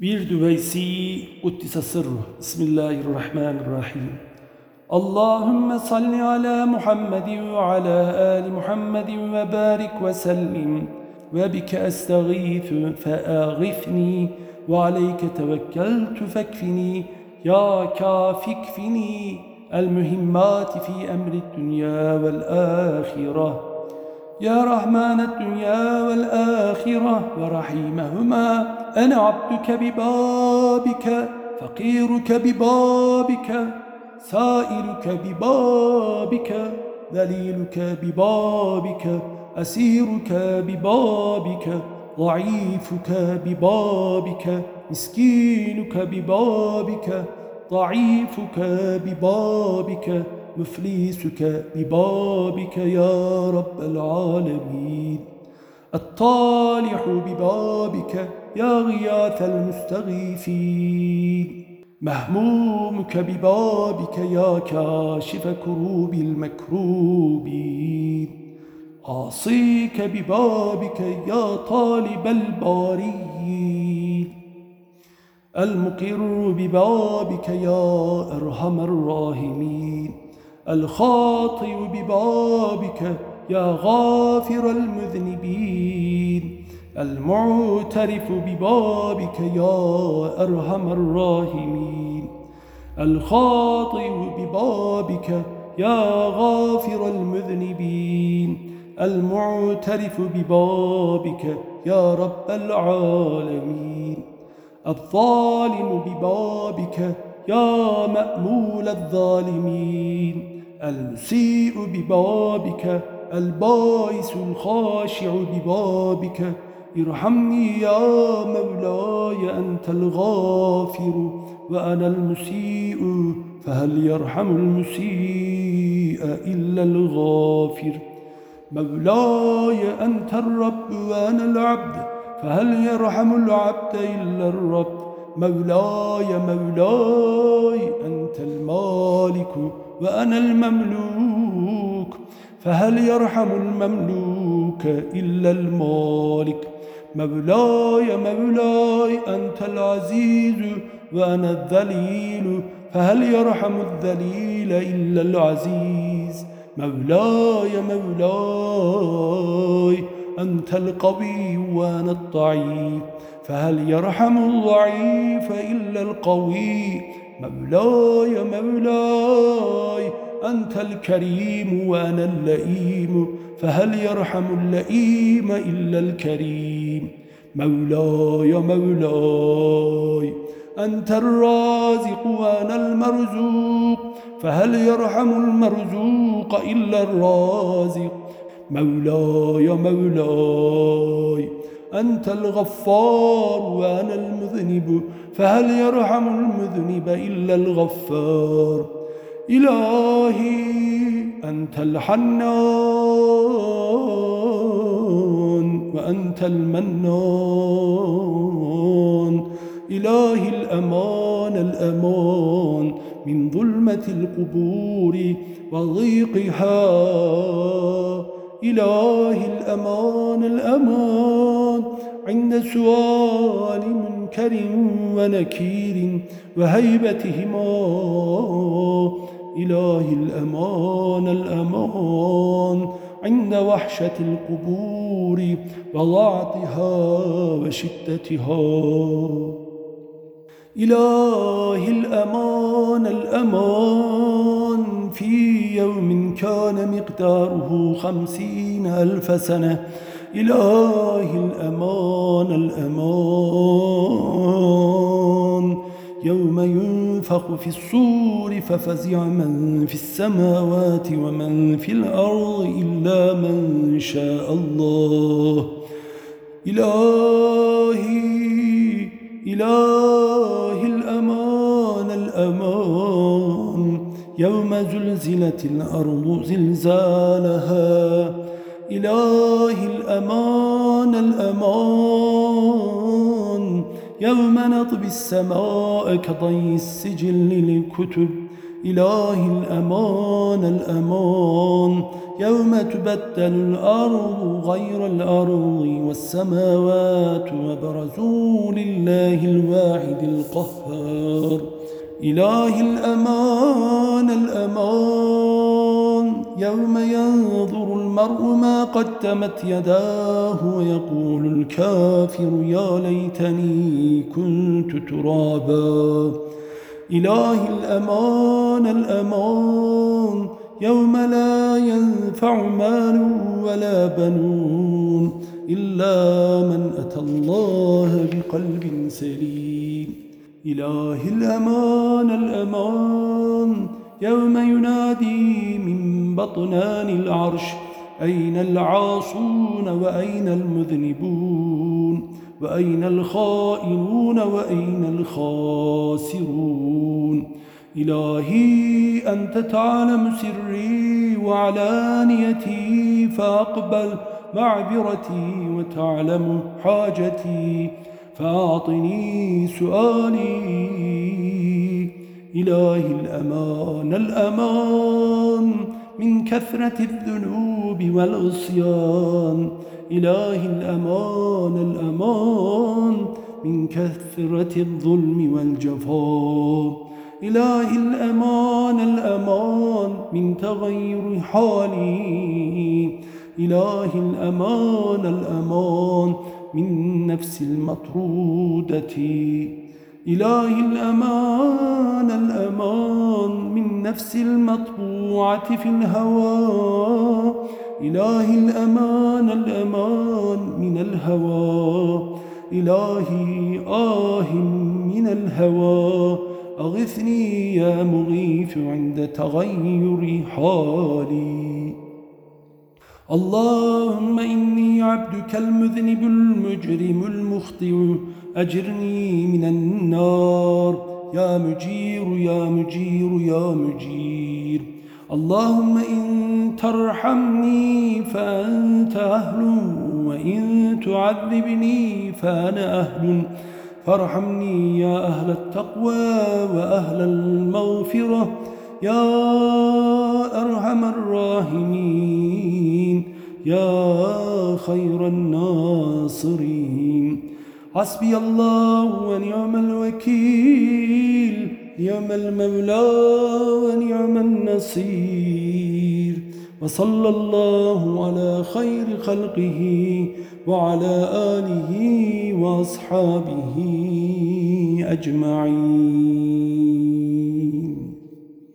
Bir Düveysi Uddise Sırrı Bismillahirrahmanirrahim Allahümme salli ala Muhammedin ve ala ali Muhammedin ve barik ve sellim ve bike estağithu feâgifni ve aleyke tevekkeltu fekfini ya kafikfini el mühimmati fi emri dünya vel ahireh يا رحمن الدنيا والآخرة ورحيمهما أنا عبدك ببابك فقيرك ببابك سائلك ببابك ذليلك ببابك أسيرك ببابك ضعيفك ببابك مسكينك ببابك ضعيفك ببابك. مفلسك ببابك يا رب العالمين. الطالح ببابك يا غياث المستغيثين. مهمومك ببابك يا كاشف كروب المكروبين. عاصيك ببابك يا طالب البارين المقر ببابك يا أرحم الراحمين. الخاطئ ببابك يا غافر المذنبين. المعترف ببابك يا أرحم الراحمين. الخاطئ ببابك يا غافر المذنبين. المعترف ببابك يا رب العالمين. الظالم ببابك يا مأمول الظالمين. المسيء ببابك البائس الخاشع ببابك. ارحمني يا مولاي أنت الغافر وأنا المسيء فهل يرحم المسيء إلا الغافر؟ مولاي أنت الرب وأنا العبد فهل يرحم العبد إلا الرب؟ مولاي مولاي أنت المالك. وأنا المملوك فهل يرحم المملوك إلا المالك؟ مولاي مولاي أنت العزيز وأنا الذليل فهل يرحم الذليل إلا العزيز؟ مولاي مولاي أنت القوي وأنا الضعيف فهل يرحم الضعيف إلا القوي؟ مولاي مولاي أنت الكريم وأنا اللئيم فهل يرحم اللئيم إلا الكريم؟ مولاي مولاي أنت الرازق وأنا المرزوق فهل يرحم المرزوق إلا الرازق؟ مولاي مولاي أنت الغفار وأنا المذنب فهل يرحم المذنب إلا الغفار؟ إلهي أنت الحنان وأنت المنان. إلهي الأمان الأمان من ظلمة القبور وضيقها. إلهي الأمان الأمان عند سؤال منكر ونكير وهيبتهما إلهي الأمان الأمان عند وحشة القبور وضعتها وشدتها. إلهي الأمان الأمان في يوم كان مقداره خمسين ألف سنة. إلهي الأمان الأمان. يوم ينفخ في الصور ففزع من في السماوات ومن في الأرض إلا من شاء الله. إلهي إلهي الأمان الأمان. يوم زلزلت الأرض زلزالها. إلهي الأمان الأمان. يوم نطبي السماء كضي السجل للكتب. إله الأمان الأمان. يوم تبدل الأرض غير الأرض والسماوات وبرزوا لله الواحد القهار. إله الأمان الأمان. يوم ينظر المرء ما قدمت يداه ويقول الكافر يا ليتني كنت ترابا. إله الأمان الأمان. يوم لا ينفع مال ولا بنون إلا من أتى الله بقلب سليم. إله الأمان الأمان. يوم ينادي من بطنان العرش أين العاصون وأين المذنبون وأين الخائنون وأين الخاسرون؟ إلهي أنت تعلم سري وعلانيتي فأقبل معبرتي وتعلم حاجتي فأعطني سؤالي. إلهي الأمان الأمان. من كثرة الذنوب والعصيان. إلهي الأمان الأمان. من كثرة الظلم والجفاء. إلهي الأمان الأمان. من تغير حالي. إلهي الأمان الأمان. من نفس المطرودة. إلهي الأمان الأمان من نفس المطبوعة في الهوى. إلهي الأمان الأمان من الهوى. إلهي آه من الهوى. أغثني يا مغيث عند تغير حالي. اللهم إني عبدك المذنب المجرم المخطئ. أجرني من النار. يا مجير يا مجير يا مجير. اللهم إن ترحمني فأنت أهل وإن تعذبني فأنا أهل. فارحمني يا أهل التقوى وأهل المغفرة. يا أرحم الراحمين. يا خير الناصرين. حسبي الله ونعم الوكيل نعم المولى ونعم النصير. وصلى الله على خير خلقه وعلى آله وأصحابه أجمعين.